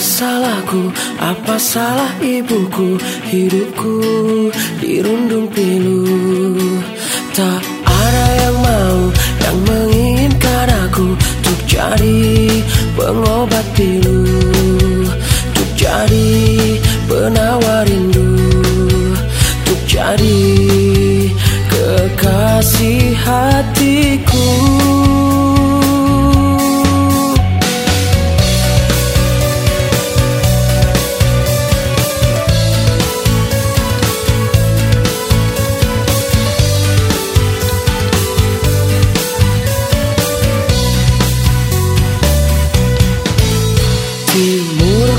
salahku, apa salah ibuku? Hidupku dirundung pilu. Tak ada yang mau, yang menginginkan aku Untuk jadi pengobat pilu. Untuk jadi penawar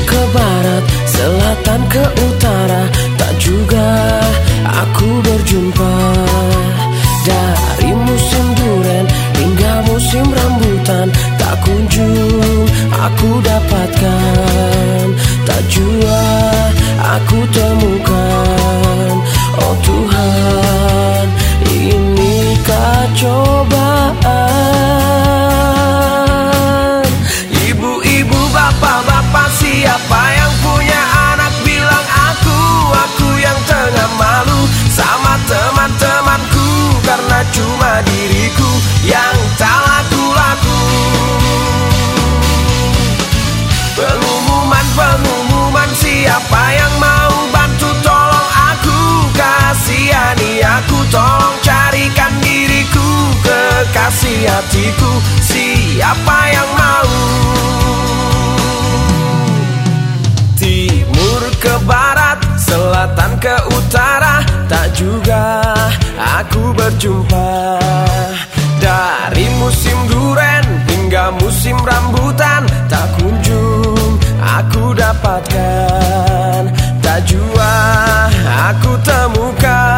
ke barat, selatan ke utara. Tak juga aku berjumpa Hatiku siapa yang mau? Timur ke barat, selatan ke utara Tak juga aku berjumpa. Dari musim duren hingga musim rambutan Tak kunjung aku dapatkan. Tak jua aku temukan